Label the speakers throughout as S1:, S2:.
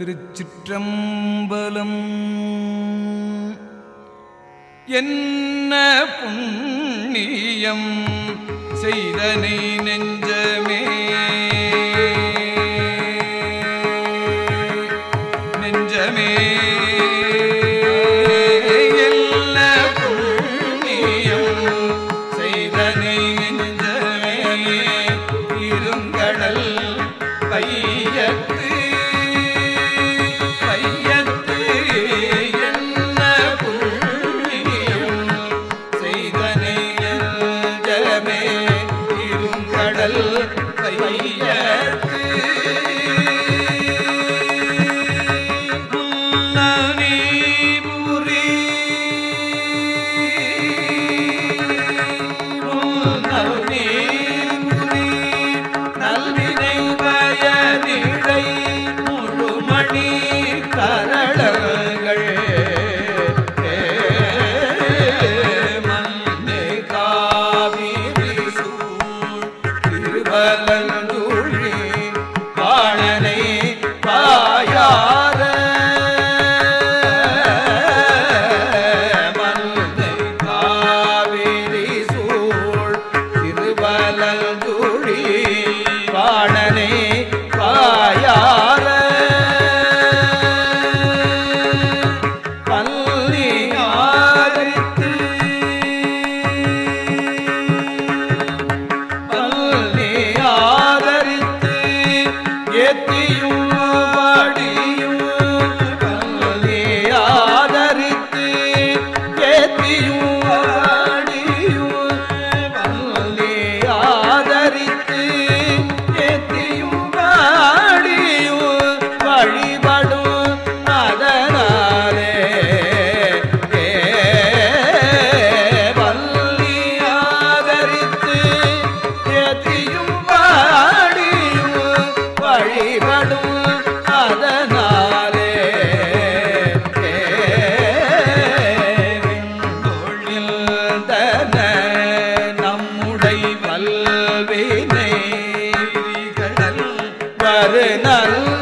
S1: திருச்சிற்றம்பலம். என்ன புண்ணியம் செய்தனை நெஞ்ச நல்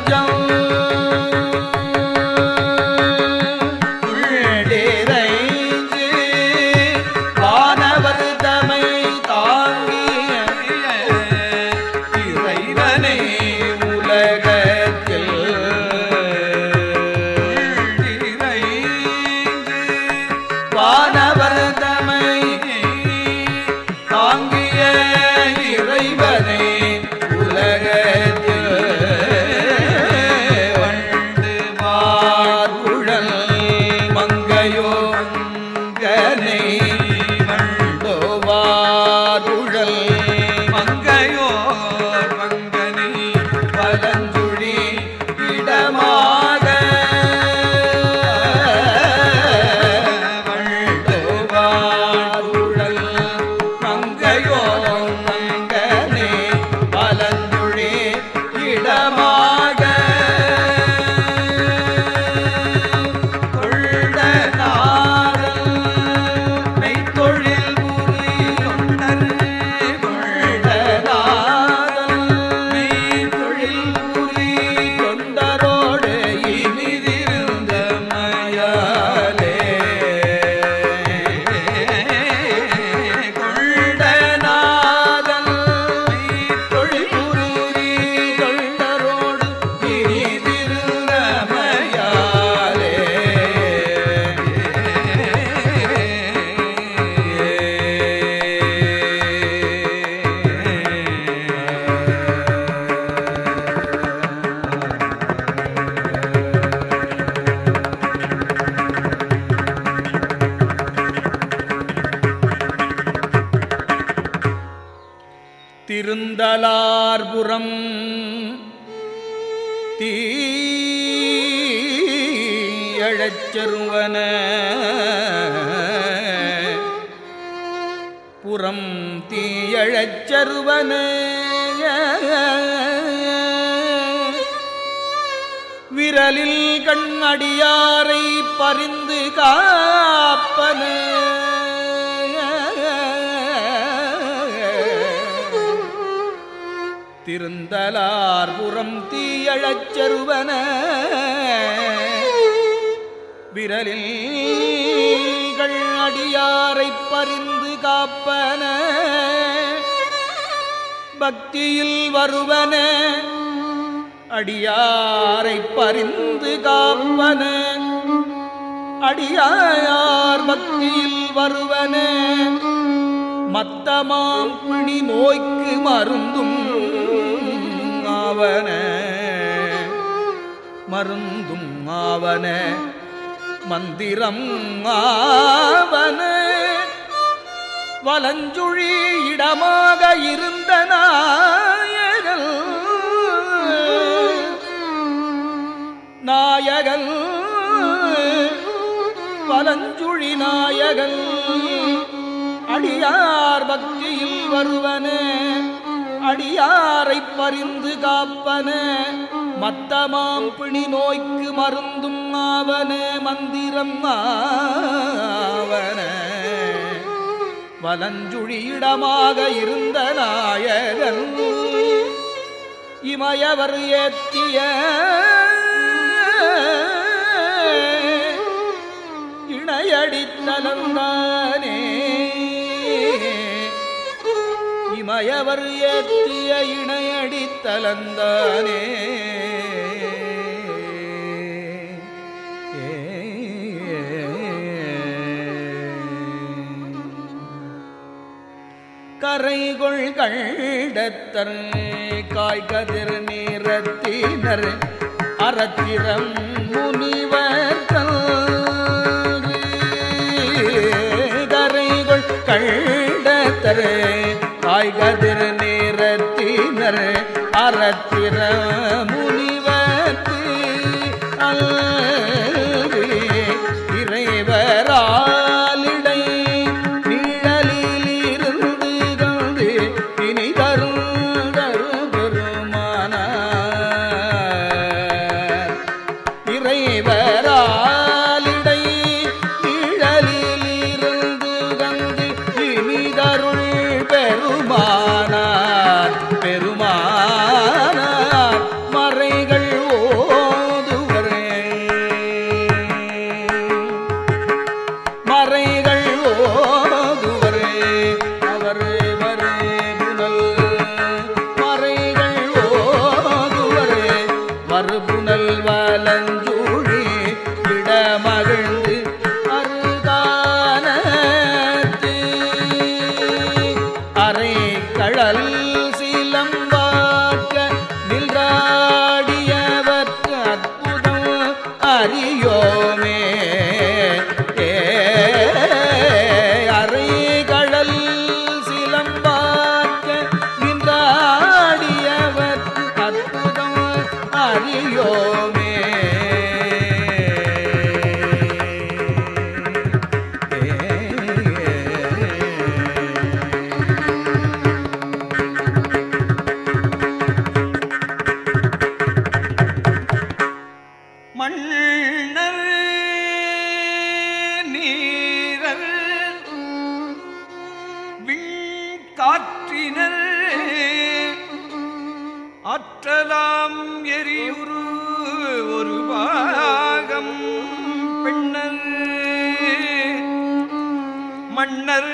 S1: எழச்சருவன புறம் தீயழச்சருவன விரலில் கண்ணடியாரை பறிந்து காப்பன. திருந்தலார் புறம் தீயழச்சருவன விரலில் அடியாரை பறிந்து காப்பன. பக்தியில் வருவன. அடியாரை பறிந்து காப்பன. அடியார் பக்தியில் வருவன. மத்தமாம் பிணி நோய்க்கு மருந்தும் ஆவன. மருந்தும் ஆவன. மந்திரம் ஆவன. வலஞ்சுழி இடமாக இருந்த நாயகல் நாயகல் வலஞ்சுழி நாயகன். அடியார் பக்தியில் வருவன. அடியாரை பறிந்து காப்பன. மத்தமாம் பிணி நோய்க்கு மருந்தும் ஆவன மந்திரம் ஆவன. வலஞ்சுழியிடமாக இருந்த நாயகன் இமயவர் ஏற்றிய இணையடித்தலந்தானே. இமயவர் ஏத்திய இணையடித்தலந்தானே. கரைகொள் கண்டத்தர் காய்கதிர் நீரத்தினர் அறத்திரம் முனிவர் கரைகொள் கண்டத்தர் வாய்கதிர் நீரத்தினர் அறத்திரம் ஆற்றலாம் எரியுரு ஒரு பாகம் பெண்ணர். மன்னர்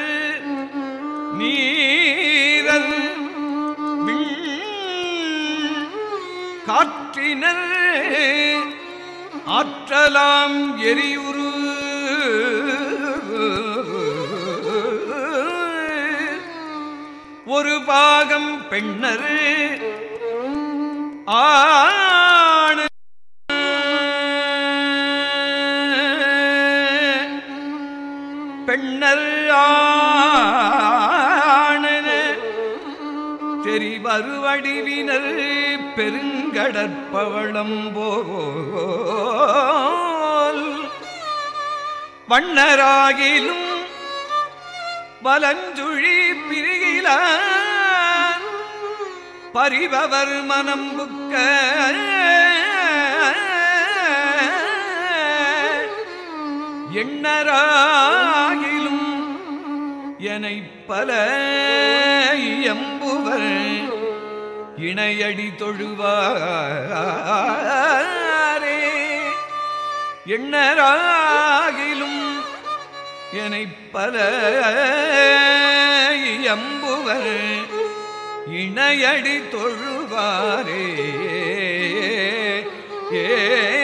S1: நீரல் காற்றினர். ஆற்றலாம் எரியுரு ஒரு பாகம் பெண்ணர். ஆண். பெண்ணர் ஆணன தெரிவருவடிவினர் பெருங்கடற்பவளம் போல். வண்ணராகிலும் வலஞ்சுழி பிரிகிலான் பரிபவர் மனம் புக்க. எண்ணராகிலும் எனை பல எம்புவர்.
S2: இணையடி தொழுவாரே. எண்ணராகிலும் எனை பல எம்புவர். இணையடி தொழுவாரே. ஏ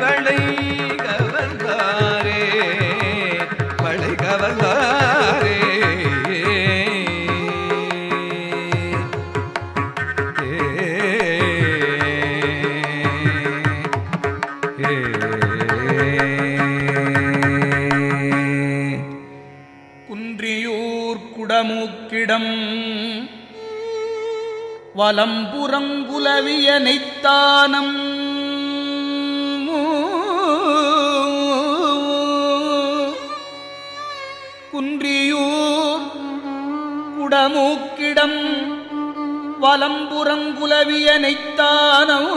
S2: வரிவளை கவர்ந்தாரே வளை கவர்ந்தாரே.
S1: குன்றியூர் குடமூக்கிடம் வலம்புறங்குலவிய நெய்த்தானம் வலம்புறங்குலவிய நெய்த்தானம்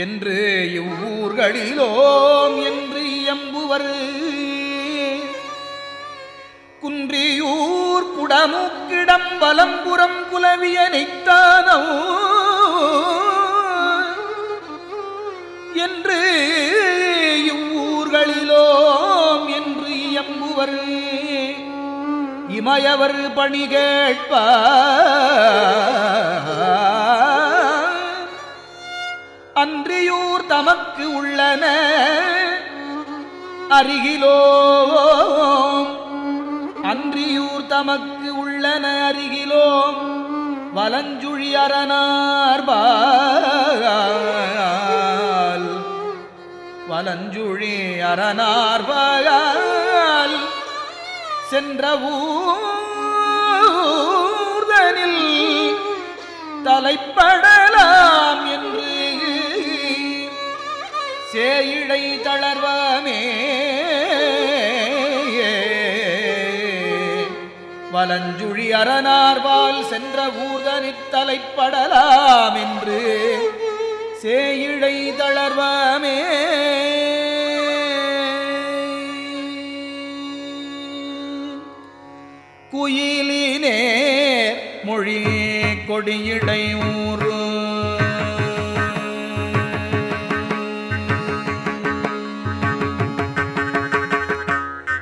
S1: என்று இவ்வூர்களிலோம் என்று எம்புவர் குன்றியூர் குடமுக்கிடம் வலம்புறம் குலவியனைத்தானோ என்று இவ்வூர்களிலோ எம்புவர் இமயவர் பணி கேட்ப அன்றியூர் தமக்கு உள்ளன அருகிலோம். அன்றியூர் தமக்கு உள்ளன அருகிலோம். வலஞ்சுழி அரணார்பால் வலஞ்சுழி அரணார்பால் சென்ற ஊர்தனில் தலைப்படலாம் என்று சேயிழை தளர்வமே. வலஞ்சுழி அரணார்வால் சென்ற ஊர்தனித் தலைப்படலாம் என்று சேயிழை தளர்வமே. குயிலினே மொழி கொடியடை ஊறு.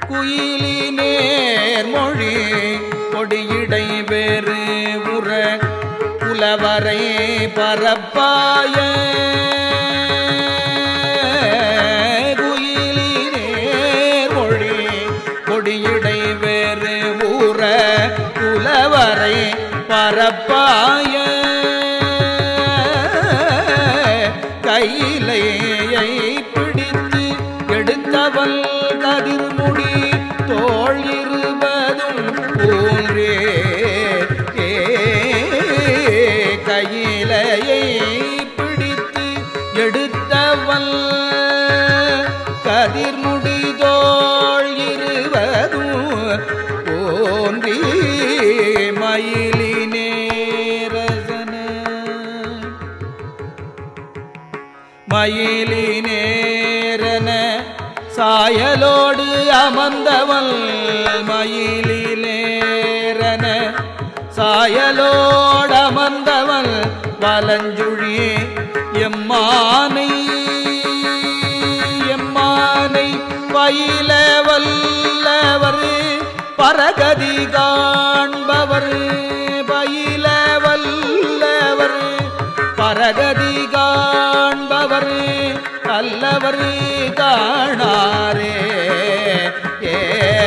S1: குயிலினேர் மொழி கொடியடை வேறு உற. புலவரை பரப்பாய. அமர்ந்தவள் மயிலேரன சாயலோடு அமர்ந்தவள் வலஞ்சுழி. எம்மானை எம்மானை பயில வல்லவர். பரகதி காண்பவர் பயில வல்லவர். பரகதி காண்பவர் அல்லவர் காணாரே.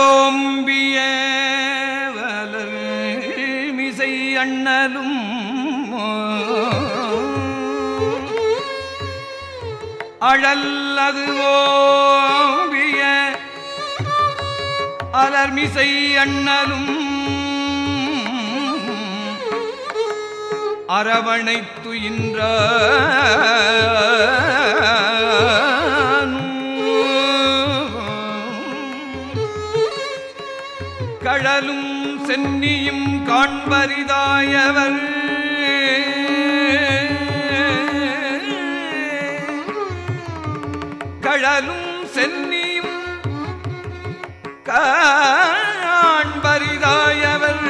S2: அழலதோம்பிய வலர் மிசை அண்ணலும் அழல்லது ஓம்பிய அலர்மிசை அண்ணலும் அரவணைத்து இன்றார் காண்பரிதாயவர் கழலும் சென்னியும் காண்பரிதாயவர்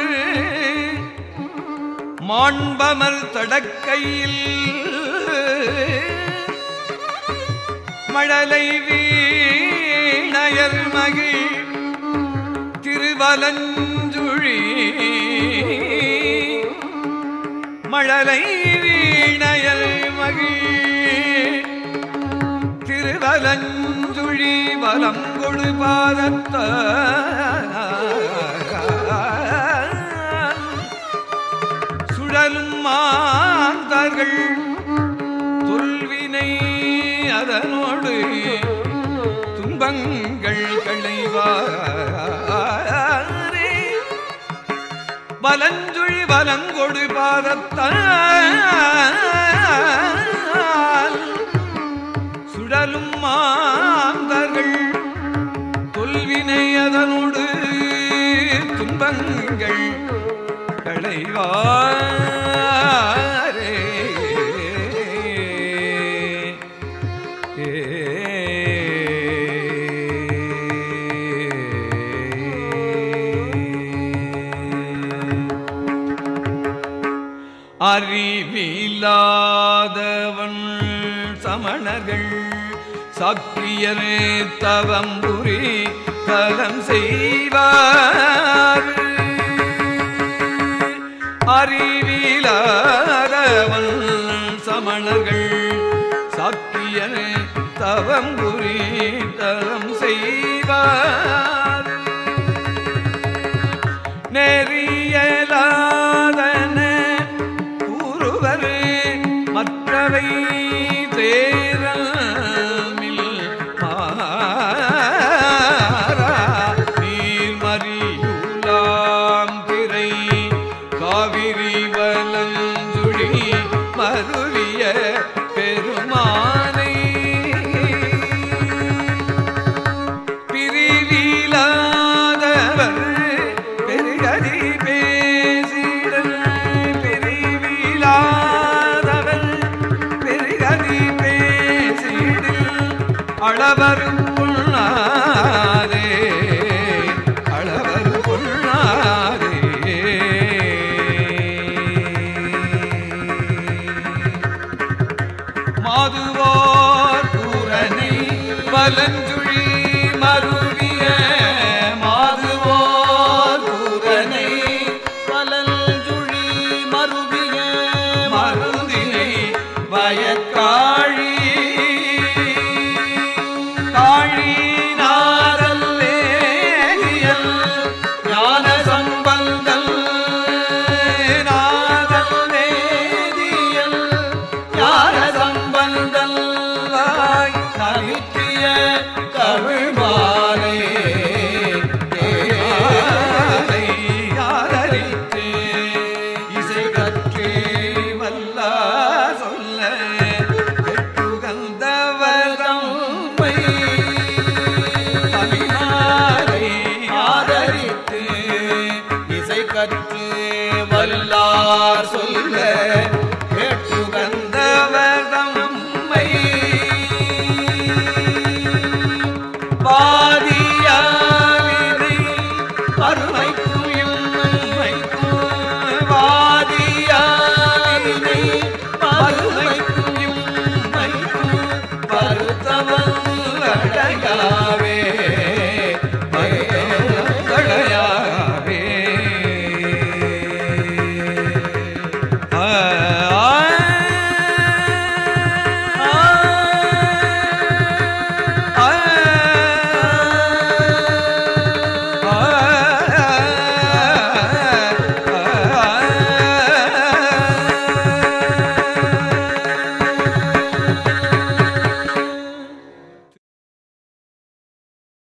S2: மாண்பமர் தடக்கையில் மழலை வீணயர் மகிழ் திருவலன் திருவலஞ்சுழி மழலை வீணையல் மகிழ் திருவலஞ்சுழி வலம் கொடு பாதத்த சுழலும் மாந்தர்கள் துல்வினை அதனோடு. துன்பங்கள் வலஞ்சுழி வலங்கொடு பாதத்தால். சுழலும் மாந்தர்கள் தொல்வினை அதனோடு துன்பங்கள். ஆவியரே தவம் புரி தலம் செய்வார் அறிவிலாதவன் சமணர்கள் சத்தியனே தவம் புரி தலம் செய்வார். அளவரும்